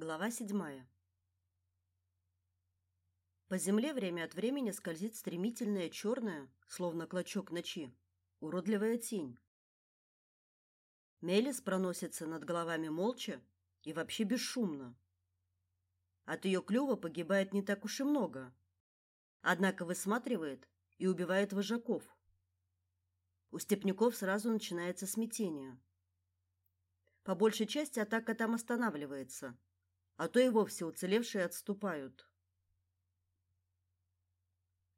Глава седьмая. По земле время от времени скользит стремительная черная, словно клочок ночи, уродливая тень. Мелис проносится над головами молча и вообще бесшумно. От ее клюва погибает не так уж и много. Однако высматривает и убивает вожаков. У степняков сразу начинается смятение. По большей части атака там останавливается, а то и вовсе уцелевшие отступают.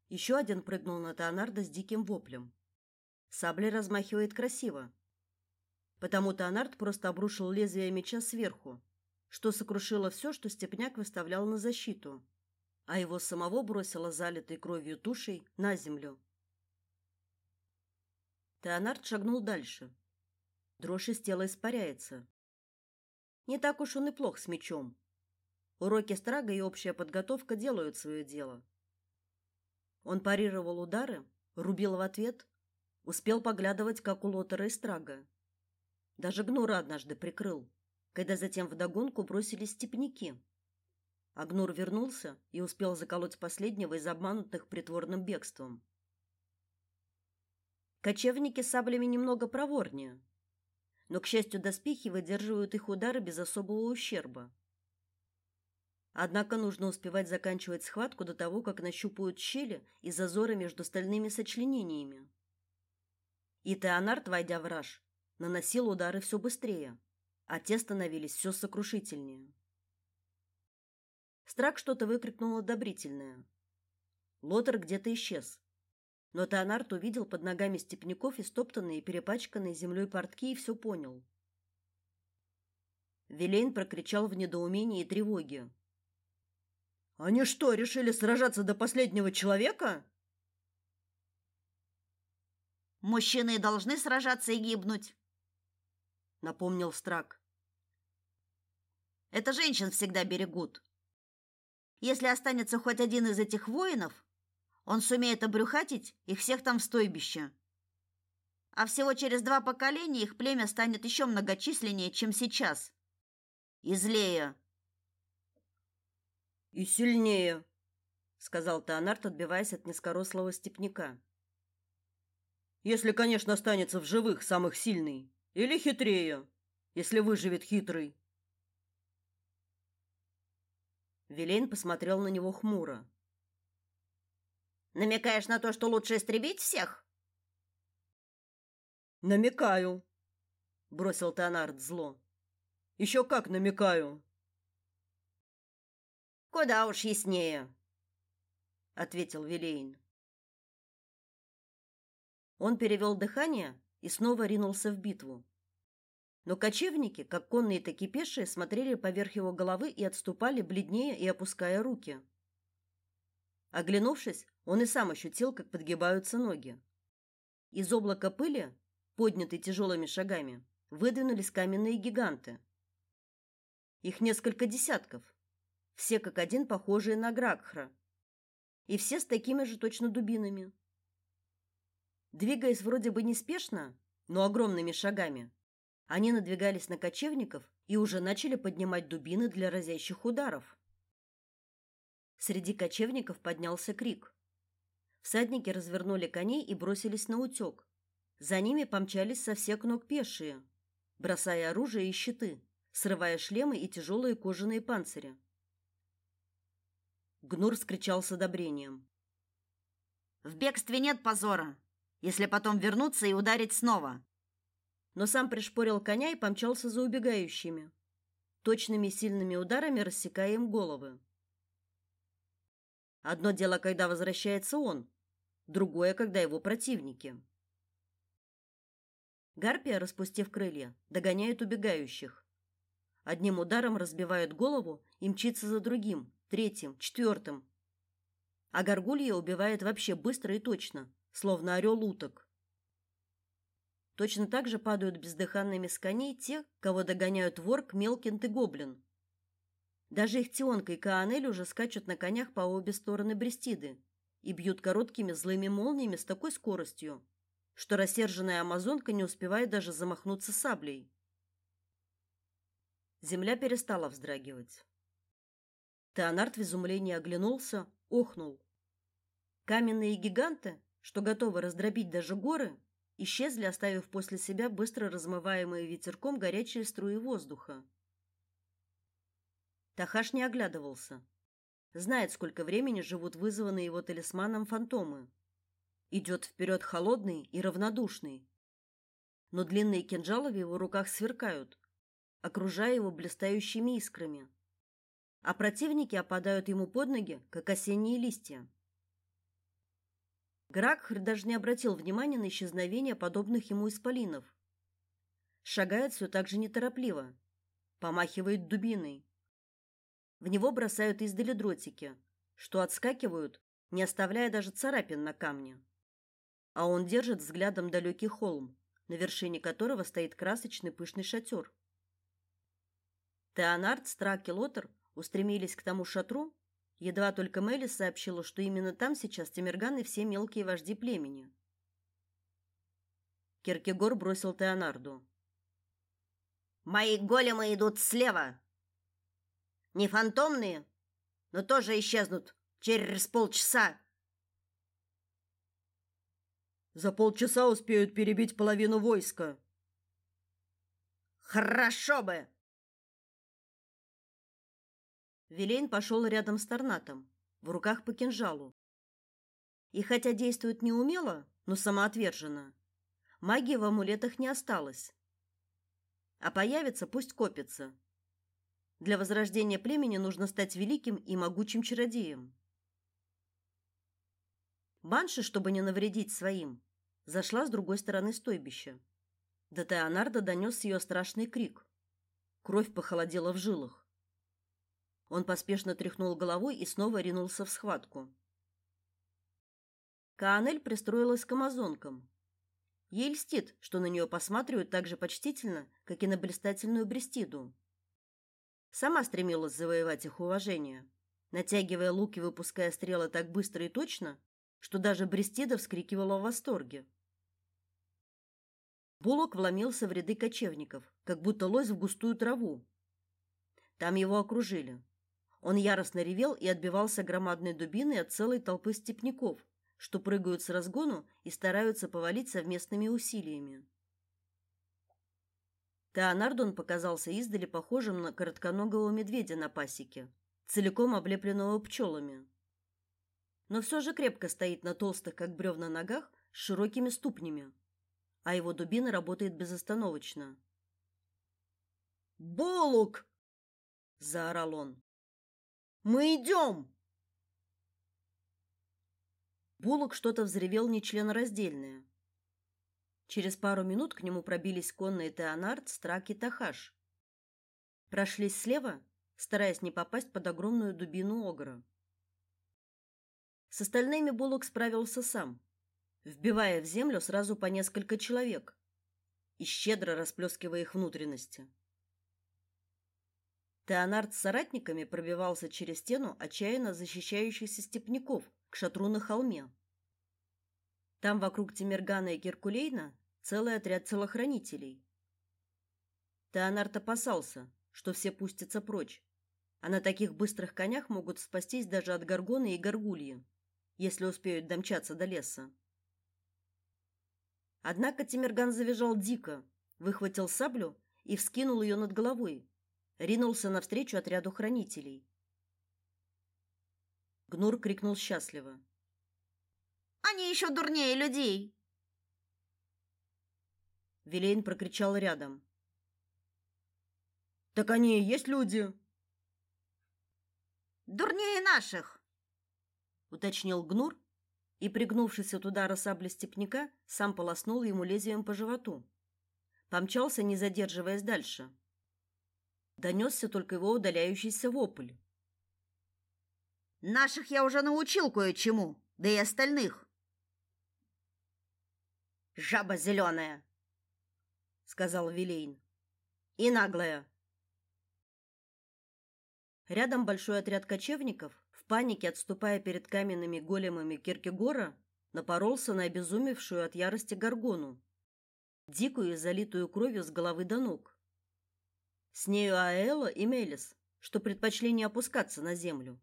Еще один прыгнул на Теонарда с диким воплем. Саблей размахивает красиво. Потому Теонард просто обрушил лезвие меча сверху, что сокрушило все, что степняк выставлял на защиту, а его самого бросило залитой кровью тушей на землю. Теонард шагнул дальше, Дрожь из тела испаряется. Не так уж он и плох с мечом. Уроки страга и общая подготовка делают свое дело. Он парировал удары, рубил в ответ, успел поглядывать, как у Лотера и Страга. Даже Гнура однажды прикрыл, когда затем вдогонку бросились степняки. А Гнур вернулся и успел заколоть последнего из обманутых притворным бегством. Кочевники с саблями немного проворнее, но, к счастью, доспехи выдерживают их удары без особого ущерба. Однако нужно успевать заканчивать схватку до того, как нащупают щели и зазоры между стальными сочленениями. И Теонард, войдя в раж, наносил удары все быстрее, а те становились все сокрушительнее. Страк что-то выкрикнул одобрительное. Лотер где-то исчез. Но Теонард увидел под ногами степняков истоптанные и перепачканные землей портки и все понял. Вилейн прокричал в недоумении и тревоге. «Они что, решили сражаться до последнего человека?» «Мужчины должны сражаться и гибнуть», — напомнил Страк. «Это женщин всегда берегут. Если останется хоть один из этих воинов, он сумеет обрюхатить их всех там в стойбище. А всего через два поколения их племя станет еще многочисленнее, чем сейчас. И злее. И сильнее, сказал Теонард, отбиваясь от низкорослого степняка. Если, конечно, останется в живых самых сильный, или хитрее, если выживет хитрый. Вилейн посмотрел на него хмуро. Намекаешь на то, что лучше истребить всех? Намекаю, бросил Теонард зло. Еще как намекаю. Куда уж яснее, ответил Вилейн. Он перевел дыхание и снова ринулся в битву. Но кочевники, как конные, так и пешие, смотрели поверх его головы и отступали, бледнее и опуская руки. Оглянувшись, он и сам ощутил, как подгибаются ноги. Из облака пыли, поднятой тяжелыми шагами, выдвинулись каменные гиганты. Их несколько десятков, все как один похожие на Гракхра, и все с такими же точно дубинами. Двигаясь вроде бы неспешно, но огромными шагами, они надвигались на кочевников и уже начали поднимать дубины для разящих ударов. Среди кочевников поднялся крик. Всадники развернули коней и бросились на утек. За ними помчались со всех ног пешие, бросая оружие и щиты, срывая шлемы и тяжелые кожаные панцири. Гнур вскричал с одобрением. В бегстве нет позора, если потом вернуться и ударить снова. Но сам пришпорил коня и помчался за убегающими, точными сильными ударами рассекая им головы. Одно дело, когда возвращается он, другое, когда его противники. Гарпия, распустив крылья, догоняет убегающих. Одним ударом разбивает голову и мчится за другим, третьим, четвертым. А горгулья убивает вообще быстро и точно, словно орел уток. Точно так же падают бездыханными с коней те, кого догоняют ворк, мелкинт и гоблин. Даже их Тионка и Каанель уже скачут на конях по обе стороны Брестиды и бьют короткими злыми молниями с такой скоростью, что рассерженная амазонка не успевает даже замахнуться саблей. Земля перестала вздрагивать. Теонард в изумлении оглянулся, охнул. Каменные гиганты, что готовы раздробить даже горы, исчезли, оставив после себя быстро размываемые ветерком горячие струи воздуха. Тахаш не оглядывался. Знает, сколько времени живут вызванные его талисманом фантомы. Идет вперед холодный и равнодушный. Но длинные кинжалы в его руках сверкают, окружая его блистающими искрами. А противники опадают ему под ноги, как осенние листья. Гракхр даже не обратил внимания на исчезновение подобных ему исполинов. Шагает все так же неторопливо, помахивает дубиной. В него бросают издали дротики, что отскакивают, не оставляя даже царапин на камне. А он держит взглядом далекий холм, на вершине которого стоит красочный пышный шатер. Теонард, Страк и Лотер устремились к тому шатру, Едва только Мелис сообщила, что именно там сейчас Тимирган и все мелкие вожди племени. Киркегор бросил Теонарду. «Мои големы идут слева. Не фантомные, но тоже исчезнут через полчаса». «За полчаса успеют перебить половину войска». «Хорошо бы!» Вилейн пошел рядом с Торнатом, в руках по кинжалу. И хотя действует неумело, но самоотверженно, магии в амулетах не осталось. А появится, пусть копится. Для возрождения племени нужно стать великим и могучим чародеем. Банши, чтобы не навредить своим, зашла с другой стороны стойбища. До Теонарда донес ее страшный крик. Кровь похолодела в жилах. Он поспешно тряхнул головой и снова ринулся в схватку. Каанель пристроилась к амазонкам. Ей льстит, что на нее посматривают так же почтительно, как и на блистательную Брестиду. Сама стремилась завоевать их уважение, натягивая лук и выпуская стрелы так быстро и точно, что даже Брестида вскрикивала в восторге. Булок вломился в ряды кочевников, как будто лось в густую траву. Там его окружили. Он яростно ревел и отбивался громадной дубиной от целой толпы степняков, что прыгают с разгону и стараются повалить совместными усилиями. Теонардон показался издали похожим на коротконогого медведя на пасеке, целиком облепленного пчелами. Но все же крепко стоит на толстых, как бревна, ногах с широкими ступнями, а его дубина работает безостановочно. «Болук!» – заорал он. Мы идем!» Булок что-то взревел нечленораздельное. Через пару минут к нему пробились конные Теонард, Страк и Тахаш. Прошлись слева, стараясь не попасть под огромную дубину огра. С остальными Булок справился сам, вбивая в землю сразу по несколько человек и щедро расплескивая их внутренности. Теонард с соратниками пробивался через стену отчаянно защищающихся степняков к шатру на холме. Там вокруг Тимиргана и Геркулейна целый отряд телохранителей. Теонард опасался, что все пустятся прочь, а на таких быстрых конях могут спастись даже от горгоны и горгульи, если успеют домчаться до леса. Однако Тимирган завизжал дико, выхватил саблю и вскинул ее над головой, ринулся навстречу отряду хранителей. Гнур крикнул счастливо: "Они еще дурнее людей!" Вилейн прокричал рядом: "Так они и есть люди!" "Дурнее наших!" уточнил Гнур и, пригнувшись от удара сабли степняка, сам полоснул ему лезвием по животу. Помчался, не задерживаясь дальше донесся только его удаляющийся вопль. Наших я уже научил кое-чему, да и остальных. Жаба зеленая, сказал Вилейн. И наглая. Рядом большой отряд кочевников, в панике отступая перед каменными големами Киркегора, напоролся на обезумевшую от ярости горгону, дикую и залитую кровью с головы до ног. С нею Аэла и Мелис, что предпочли не опускаться на землю.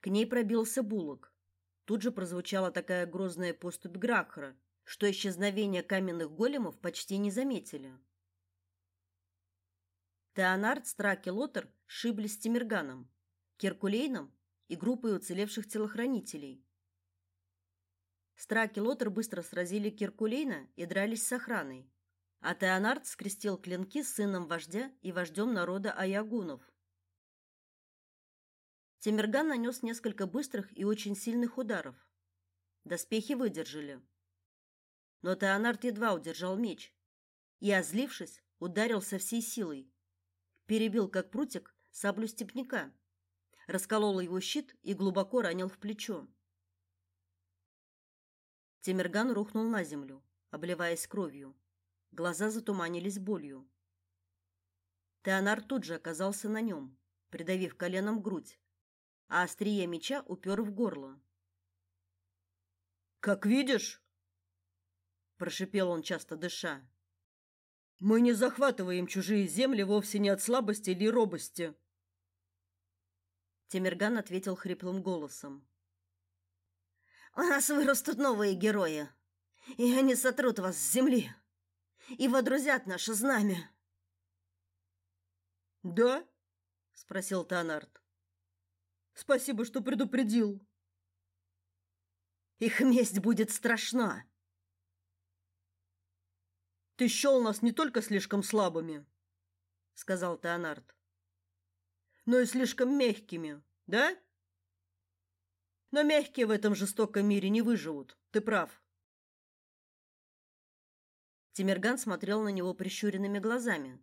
К ней пробился Булок. Тут же прозвучала такая грозная поступь Грахра, что исчезновение каменных големов почти не заметили. Теонард, Страк и Лотер шиблись с Тимирганом, Киркулейном и группой уцелевших телохранителей. Страк и Лотер быстро сразили Киркулейна и дрались с охраной, а Теонард скрестил клинки с сыном вождя и вождем народа Аягунов. Тимирган нанес несколько быстрых и очень сильных ударов. Доспехи выдержали. Но Теонард едва удержал меч и, озлившись, ударил со всей силой. Перебил, как прутик, саблю степняка, расколол его щит и глубоко ранил в плечо. Тимирган рухнул на землю, обливаясь кровью. Глаза затуманились болью. Теонар тут же оказался на нем, придавив коленом грудь, а острие меча упер в горло. Как видишь, прошипел он часто дыша. Мы не захватываем чужие земли вовсе не от слабости или робости. Темирган ответил хриплым голосом. У нас вырастут новые герои, и они сотрут вас с земли и водрузят наше знамя. Да? спросил Танарт. Спасибо, что предупредил. Их месть будет страшна. Ты счел нас не только слишком слабыми, сказал Теонард, но и слишком мягкими, да? Но мягкие в этом жестоком мире не выживут. Ты прав. Тимирган смотрел на него прищуренными глазами,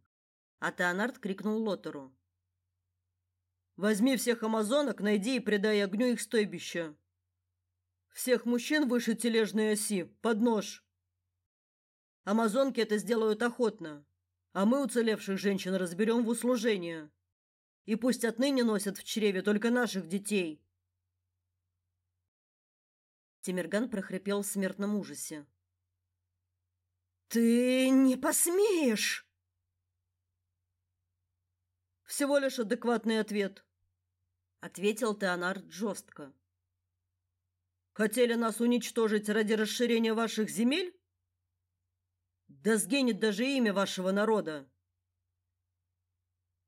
а Теонард крикнул Лотеру: Возьми всех амазонок, найди и предай огню их стойбище. Всех мужчин выше тележной оси, под нож. Амазонки это сделают охотно, а мы уцелевших женщин разберем в услужение. И пусть отныне носят в чреве только наших детей. Тимирган прохрипел в смертном ужасе. Ты не посмеешь. Всего лишь адекватный ответ, ответил Теонард жестко. Хотели нас уничтожить ради расширения ваших земель? Да сгинет даже имя вашего народа.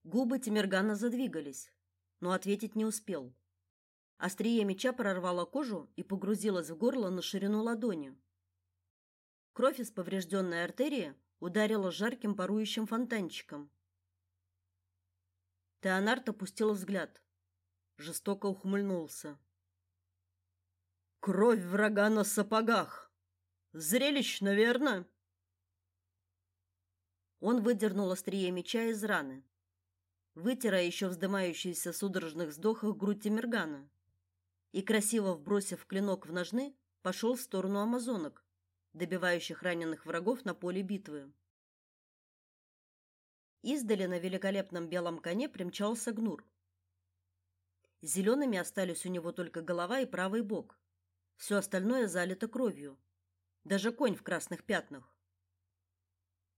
Губы Тимиргана задвигались, но ответить не успел. Острие меча прорвало кожу и погрузилось в горло на ширину ладони. Кровь из поврежденной артерии ударила жарким парующим фонтанчиком. Теонард опустил взгляд, жестоко ухмыльнулся. Кровь врага на сапогах. Зрелищно, верно? Он выдернул острие меча из раны, вытирая еще вздымающуюся в судорожных вздохах грудь Тимиргана, и красиво вбросив клинок в ножны, пошел в сторону амазонок, добивающих раненых врагов на поле битвы. Издали на великолепном белом коне примчался Гнур. Зелеными остались у него только голова и правый бок. Все остальное залито кровью. Даже конь в красных пятнах.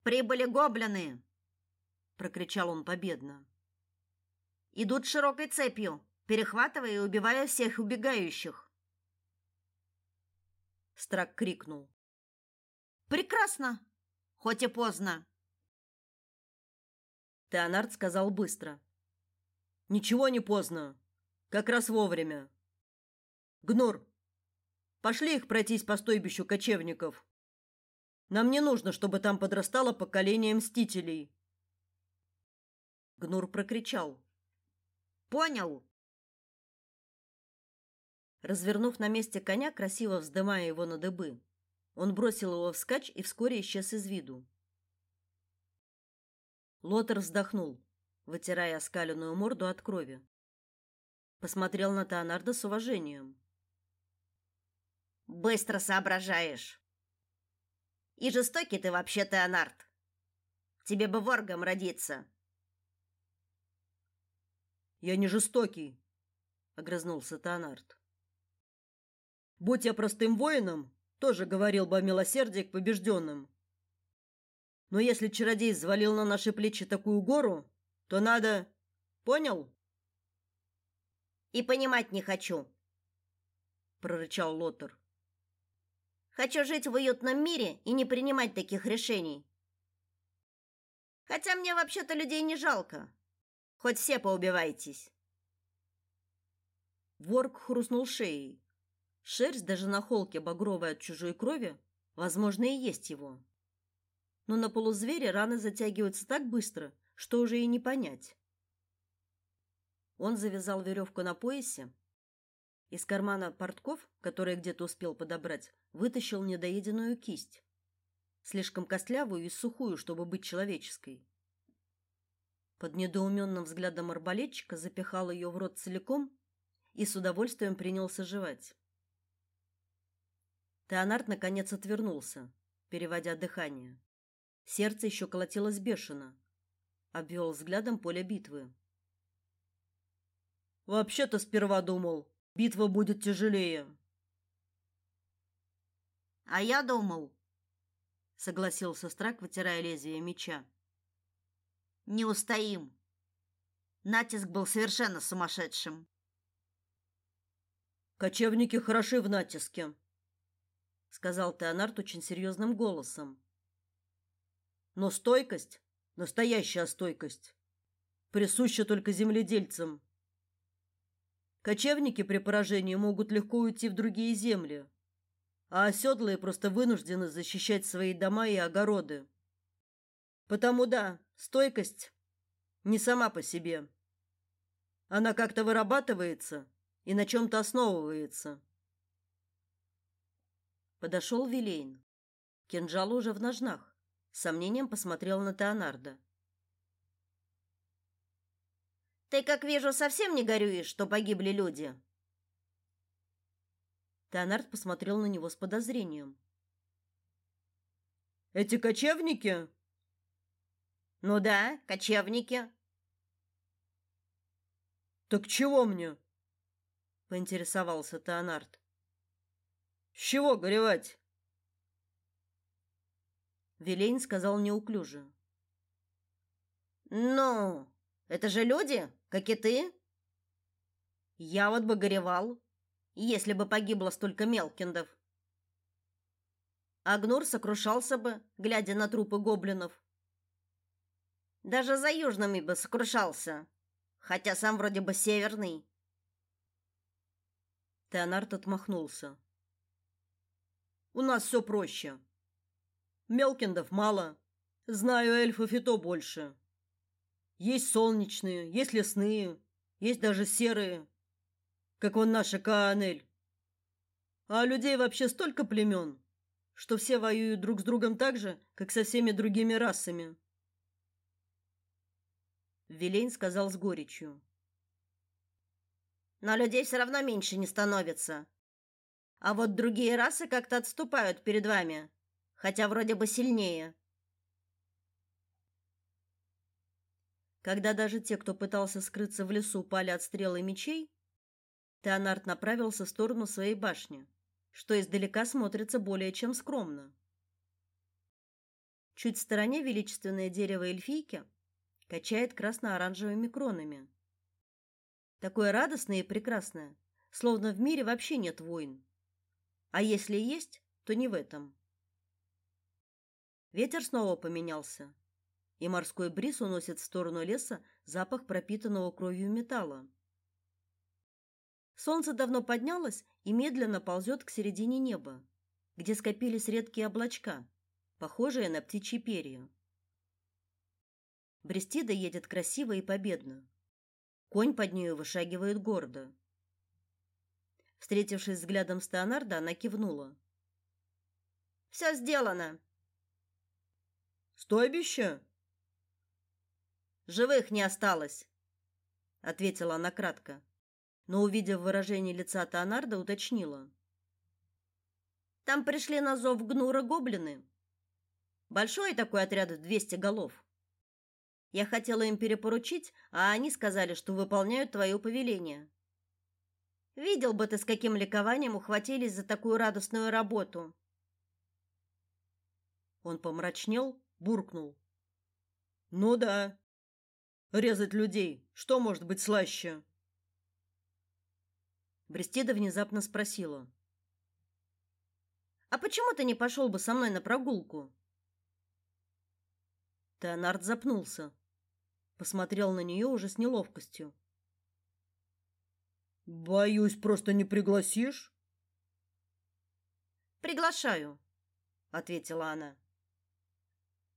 Прибыли гоблины, прокричал он победно. Идут широкой цепью, перехватывая и убивая всех убегающих. Страк крикнул: "Прекрасно, хоть и поздно". Теонард сказал быстро: "Ничего не поздно, как раз вовремя. Гнур, пошли их пройтись по стойбищу кочевников". Нам не нужно, чтобы там подрастало поколение мстителей. Гнур прокричал: "Понял". Развернув на месте коня, красиво вздымая его на дыбы, он бросил его вскачь и вскоре исчез из виду. Лотер вздохнул, вытирая оскаленную морду от крови. Посмотрел на Теонарда с уважением. Быстро соображаешь. И жестокий ты вообще, Теонард. Тебе бы воргом родиться. Я не жестокий, огрызнулся Теонард. Будь я простым воином, тоже говорил бы о милосердии к побежденным. Но если чародей взвалил на наши плечи такую гору, то надо Понял? И понимать не хочу, прорычал Лотер. Хочу жить в уютном мире и не принимать таких решений. Хотя мне вообще-то людей не жалко. Хоть все поубивайтесь. Ворк хрустнул шеей. Шерсть даже на холке багровая от чужой крови, возможно, и есть его. Но на полузвере раны затягиваются так быстро, что уже и не понять. Он завязал веревку на поясе, из кармана портков, которые где-то успел подобрать, вытащил недоеденную кисть, слишком костлявую и сухую, чтобы быть человеческой. Под недоуменным взглядом арбалетчика запихал ее в рот целиком и с удовольствием принялся жевать. Теонард наконец отвернулся, переводя дыхание. Сердце еще колотилось бешено. Обвел взглядом поле битвы. Вообще-то сперва думал, битва будет тяжелее. А я думал, согласился Страк, вытирая лезвие меча. Не устоим. Натиск был совершенно сумасшедшим. Кочевники хороши в натиске, сказал Теонард очень серьезным голосом. Но стойкость, настоящая стойкость, присуща только земледельцам. Кочевники при поражении могут легко уйти в другие земли, а оседлые просто вынуждены защищать свои дома и огороды. Потому да, стойкость не сама по себе. Она как-то вырабатывается и на чем то основывается. Подошел Вилейн. Кинжал уже в ножнах. С сомнением посмотрел на Теонарда. Ты, как вижу, совсем не горюешь, что погибли люди. Теонард посмотрел на него с подозрением. Эти кочевники? Ну да, кочевники. Так чего мне? поинтересовался Теонард. С чего горевать? Вилейн сказал неуклюже. Ну, это же люди, как и ты. Я вот бы горевал, если бы погибло столько мелкиндов. Агнур сокрушался бы, глядя на трупы гоблинов. Даже за южными бы сокрушался, хотя сам вроде бы северный. Теонард отмахнулся. У нас все проще. Мелкиндов мало. Знаю эльфов и то больше. Есть солнечные, есть лесные, есть даже серые, как вон наша Каанель. А людей вообще столько племен, что все воюют друг с другом так же, как со всеми другими расами. Вилейн сказал с горечью. Но людей все равно меньше не становится. А вот другие расы как-то отступают перед вами, хотя вроде бы сильнее. Когда даже те, кто пытался скрыться в лесу, пали от стрел и мечей, Теонард направился в сторону своей башни, что издалека смотрится более чем скромно. Чуть в стороне величественное дерево эльфийки качает красно-оранжевыми кронами. Такое радостное и прекрасное, словно в мире вообще нет войн. А если есть, то не в этом. Ветер снова поменялся, и морской бриз уносит в сторону леса запах пропитанного кровью металла. Солнце давно поднялось и медленно ползет к середине неба, где скопились редкие облачка, похожие на птичьи перья. Брестида едет красиво и победно. Конь под нею вышагивает гордо. Встретившись взглядом с Теонардо, она кивнула. «Все сделано. Стойбище? Живых не осталось, ответила она кратко, но увидев выражение лица Теонардо, уточнила: Там пришли на зов гнура гоблины. Большой такой отряд в 200 голов. Я хотела им перепоручить, а они сказали, что выполняют твое повеление. Видел бы ты, с каким ликованием ухватились за такую радостную работу. Он помрачнел, буркнул: "Ну да. Резать людей, что может быть слаще? Брестеда внезапно спросила: "А почему ты не пошел бы со мной на прогулку?" Теонард запнулся, посмотрел на нее уже с неловкостью. Боюсь, просто не пригласишь? Приглашаю, ответила она.